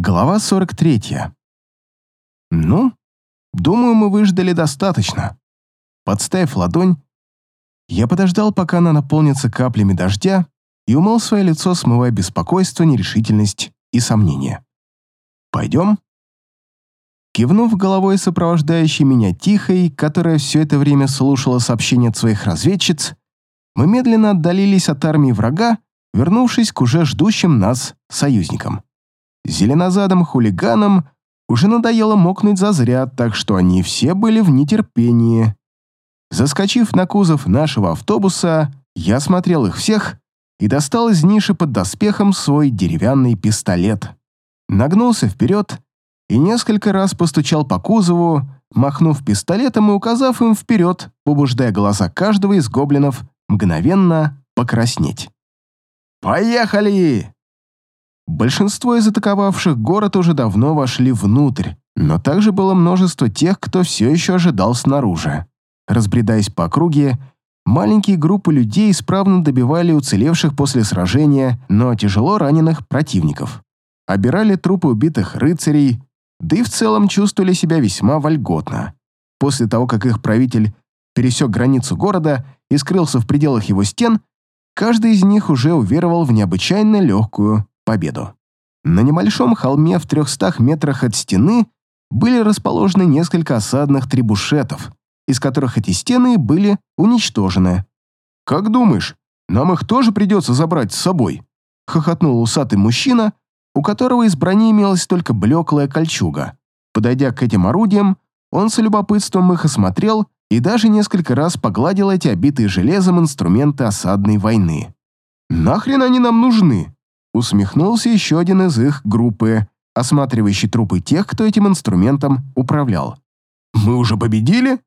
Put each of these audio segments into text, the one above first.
Глава 43. Ну, думаю, мы выждали достаточно. Подставив ладонь, я подождал, пока она наполнится каплями дождя, и умыл свое лицо, смывая беспокойство, нерешительность и сомнения. «Пойдем?» Кивнув головой сопровождающей меня Тихой, которая все это время слушала сообщения от своих разведчиц, мы медленно отдалились от армии врага, вернувшись к уже ждущим нас союзникам. Зеленозадым хулиганам уже надоело мокнуть зазря, так что они все были в нетерпении. Заскочив на кузов нашего автобуса, я смотрел их всех и достал из ниши под доспехом свой деревянный пистолет. Нагнулся вперед и несколько раз постучал по кузову, махнув пистолетом и указав им вперед, побуждая глаза каждого из гоблинов мгновенно покраснеть. «Поехали!» Большинство из атаковавших город уже давно вошли внутрь, но также было множество тех, кто все еще ожидал снаружи. Разбредаясь по округе, маленькие группы людей исправно добивали уцелевших после сражения, но тяжело раненых противников. Обирали трупы убитых рыцарей, да и в целом чувствовали себя весьма вольготно. После того, как их правитель пересек границу города и скрылся в пределах его стен, каждый из них уже уверовал в необычайно легкую победу. На небольшом холме в 300 метрах от стены были расположены несколько осадных трибушетов, из которых эти стены были уничтожены. «Как думаешь, нам их тоже придется забрать с собой?» — хохотнул усатый мужчина, у которого из брони имелась только блеклая кольчуга. Подойдя к этим орудиям, он с любопытством их осмотрел и даже несколько раз погладил эти обитые железом инструменты осадной войны. «Нахрен они нам нужны?» Усмехнулся еще один из их группы, осматривающий трупы тех, кто этим инструментом управлял. «Мы уже победили?»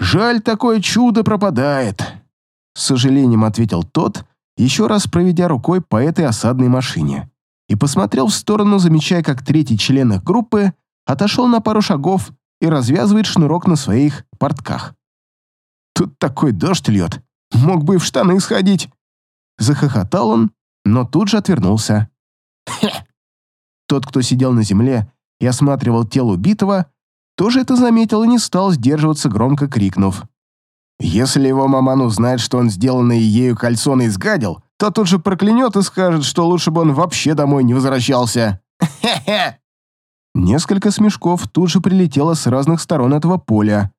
«Жаль, такое чудо пропадает», — с сожалением ответил тот, еще раз проведя рукой по этой осадной машине, и посмотрел в сторону, замечая, как третий член их группы отошел на пару шагов и развязывает шнурок на своих портках. «Тут такой дождь льет, мог бы и в штаны сходить!» Захохотал он, но тут же отвернулся. Хе! Тот, кто сидел на земле и осматривал тело убитого, тоже это заметил и не стал сдерживаться, громко крикнув. «Если его маман узнает, что он сделанное ею кальсон изгадил, то тут же проклянет и скажет, что лучше бы он вообще домой не возвращался. Хе-хе!» Несколько смешков тут же прилетело с разных сторон этого поля.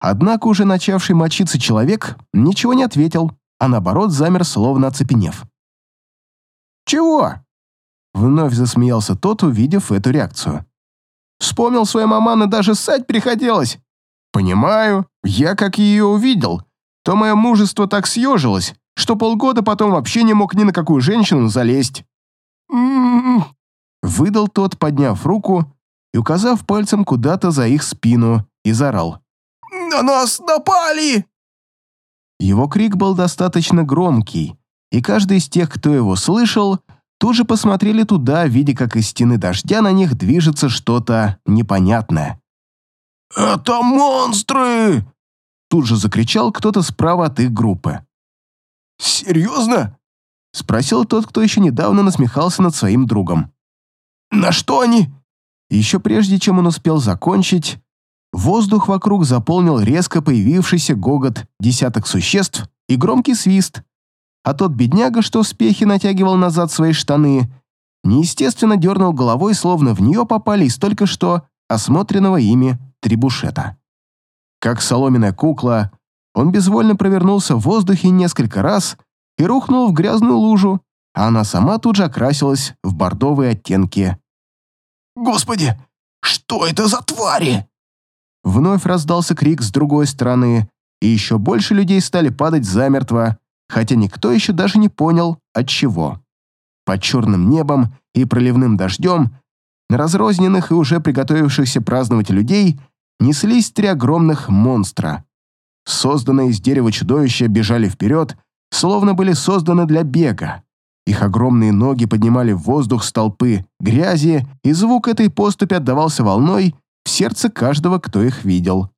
Однако уже начавший мочиться человек ничего не ответил, а наоборот замер, словно оцепенев. «Чего?» Вновь засмеялся тот, увидев эту реакцию. «Вспомнил свою маман и даже ссать приходилось. Понимаю, я как ее увидел, то мое мужество так съежилось, что полгода потом вообще не мог ни на какую женщину залезть». «М-м-м», выдал тот, подняв руку и указав пальцем куда-то за их спину, и заорал. «На нас напали!» Его крик был достаточно громкий, и каждый из тех, кто его слышал, тут же посмотрели туда, видя, как из стены дождя на них движется что-то непонятное. «Это монстры!» Тут же закричал кто-то справа от их группы. «Серьезно?» Спросил тот, кто еще недавно насмехался над своим другом. «На что они?» Еще прежде, чем он успел закончить, воздух вокруг заполнил резко появившийся гогот десяток существ и громкий свист, а тот бедняга, что в спехе натягивал назад свои штаны, неестественно дернул головой, словно в нее попали из только что осмотренного ими трибушета. Как соломенная кукла, он безвольно провернулся в воздухе несколько раз и рухнул в грязную лужу, а она сама тут же окрасилась в бордовые оттенки. «Господи, что это за твари?» Вновь раздался крик с другой стороны, и еще больше людей стали падать замертво, хотя никто еще даже не понял, от чего. Под черным небом и проливным дождем на разрозненных и уже приготовившихся праздновать людей неслись три огромных монстра. Созданные из дерева чудовища бежали вперед, словно были созданы для бега. Их огромные ноги поднимали в воздух столпы грязи, и звук этой поступи отдавался волной в сердце каждого, кто их видел.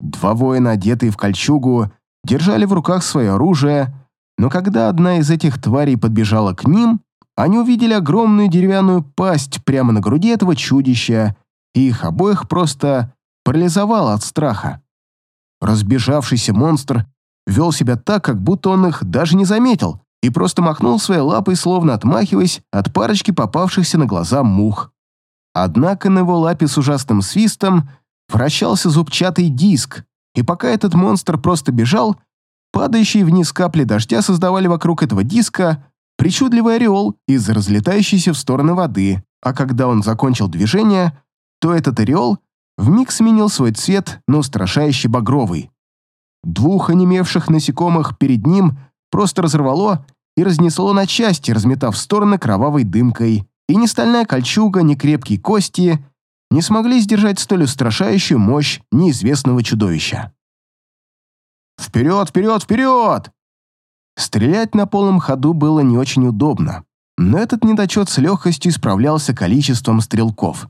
Два воина, одетые в кольчугу, держали в руках свое оружие, но когда одна из этих тварей подбежала к ним, они увидели огромную деревянную пасть прямо на груди этого чудища, и их обоих просто парализовало от страха. Разбежавшийся монстр вел себя так, как будто он их даже не заметил, и просто махнул своей лапой, словно отмахиваясь от парочки попавшихся на глаза мух. Однако на его лапе с ужасным свистом вращался зубчатый диск, и пока этот монстр просто бежал, падающие вниз капли дождя создавали вокруг этого диска причудливый ореол из разлетающейся в стороны воды, а когда он закончил движение, то этот ореол вмиг сменил свой цвет на устрашающий багровый. Двух онемевших насекомых перед ним просто разорвало и разнесло на части, разметав в стороны кровавой дымкой, и ни стальная кольчуга, ни крепкие кости не смогли сдержать столь устрашающую мощь неизвестного чудовища. «Вперед, вперед, вперед!» Стрелять на полном ходу было не очень удобно, но этот недочет с легкостью исправлялся количеством стрелков.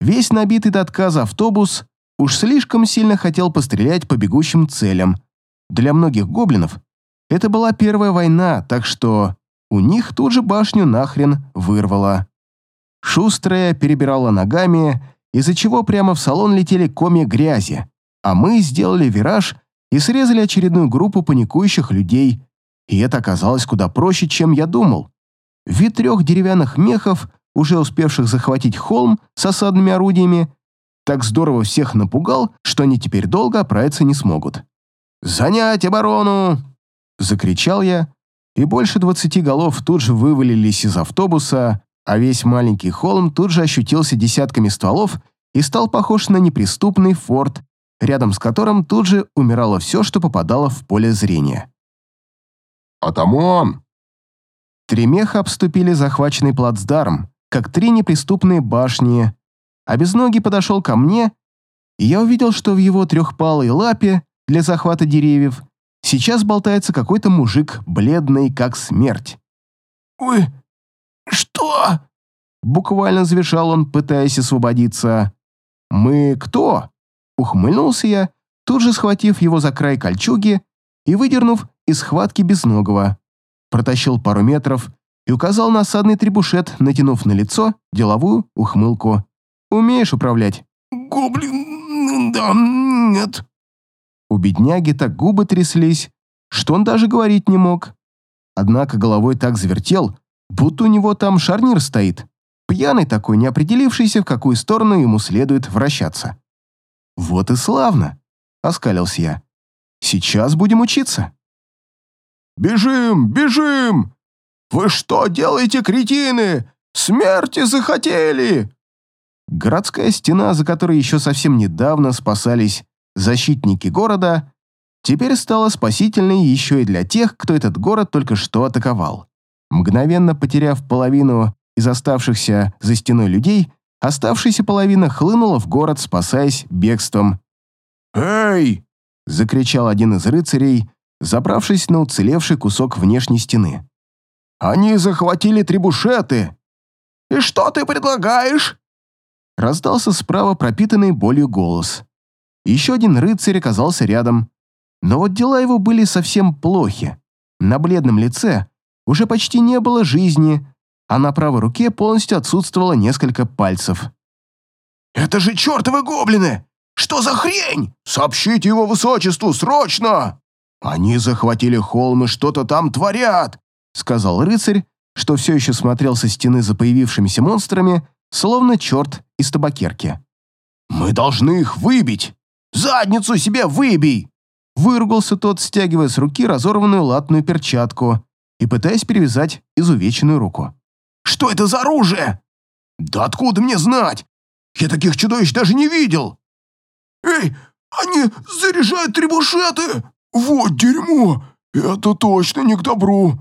Весь набитый до отказа автобус уж слишком сильно хотел пострелять по бегущим целям. Для многих гоблинов это была первая война, так что у них тут же башню нахрен вырвало. Шустрая перебирала ногами, из-за чего прямо в салон летели комья грязи, а мы сделали вираж и срезали очередную группу паникующих людей, и это оказалось куда проще, чем я думал. Вид трех деревянных мехов, уже успевших захватить холм с осадными орудиями, так здорово всех напугал, что они теперь долго оправиться не смогут. «Занять оборону!» — закричал я, и больше двадцати голов тут же вывалились из автобуса, а весь маленький холм тут же ощутился десятками стволов и стал похож на неприступный форт, рядом с которым тут же умирало все, что попадало в поле зрения. «Атаман!» Три меха обступили захваченный плацдарм, как три неприступные башни, а безногий подошел ко мне, и я увидел, что в его трехпалой лапе для захвата деревьев сейчас болтается какой-то мужик, бледный как смерть. «Вы что?» Буквально завершал он, пытаясь освободиться. «Мы кто?» Ухмыльнулся я, тут же схватив его за край кольчуги и выдернув из схватки безногого. Протащил пару метров и указал на осадный требушет, натянув на лицо деловую ухмылку. «Умеешь управлять?» «Гоблин... да... нет». У бедняги так губы тряслись, что он даже говорить не мог. Однако головой так завертел, будто у него там шарнир стоит. Пьяный такой, не определившийся, в какую сторону ему следует вращаться. «Вот и славно!» — оскалился я. «Сейчас будем учиться». «Бежим, бежим! Вы что делаете, кретины? Смерти захотели!» Городская стена, за которой еще совсем недавно спасались защитники города, теперь стала спасительной еще и для тех, кто этот город только что атаковал. Мгновенно потеряв половину из оставшихся за стеной людей, оставшаяся половина хлынула в город, спасаясь бегством. «Эй!» — закричал один из рыцарей, забравшись на уцелевший кусок внешней стены. «Они захватили трибушеты!» «И что ты предлагаешь?» Раздался справа пропитанный болью голос. Еще один рыцарь оказался рядом. Но вот дела его были совсем плохи. На бледном лице уже почти не было жизни, а на правой руке полностью отсутствовало несколько пальцев. «Это же чертовы гоблины! Что за хрень? Сообщите его высочеству, срочно!» «Они захватили холм и что-то там творят!» сказал рыцарь, что все еще смотрел со стены за появившимися монстрами, словно черт из табакерки. «Мы должны их выбить! Задницу себе выбей!» Выругался тот, стягивая с руки разорванную латную перчатку и пытаясь перевязать изувеченную руку. Что это за оружие? Да откуда мне знать? Я таких чудовищ даже не видел. Эй, они заряжают требушеты! Вот дерьмо! Это точно не к добру.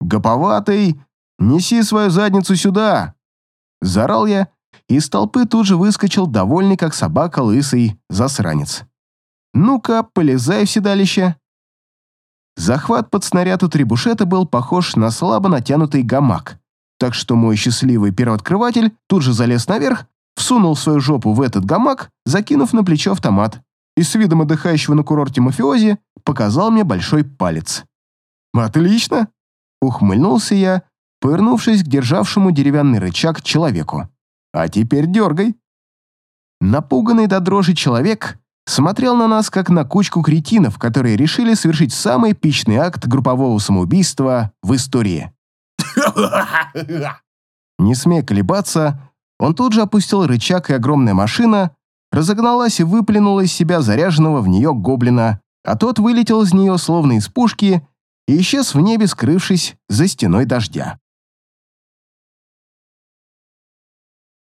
Гоповатый, неси свою задницу сюда! Заорал я, и из толпы тут же выскочил довольный, как собака, лысый засранец. «Ну-ка, полезай в седалище!» Захват под снаряд у требушета был похож на слабо натянутый гамак так что мой счастливый первооткрыватель тут же залез наверх, всунул свою жопу в этот гамак, закинув на плечо автомат, и с видом отдыхающего на курорте мафиози показал мне большой палец. «Отлично!» — ухмыльнулся я, повернувшись к державшему деревянный рычаг человеку. «А теперь дергай!» Напуганный до дрожи человек смотрел на нас, как на кучку кретинов, которые решили совершить самый эпичный акт группового самоубийства в истории. Не смея колебаться, он тут же опустил рычаг, и огромная машина разогналась и выплюнула из себя заряженного в нее гоблина, а тот вылетел из нее словно из пушки и исчез в небе, скрывшись за стеной дождя.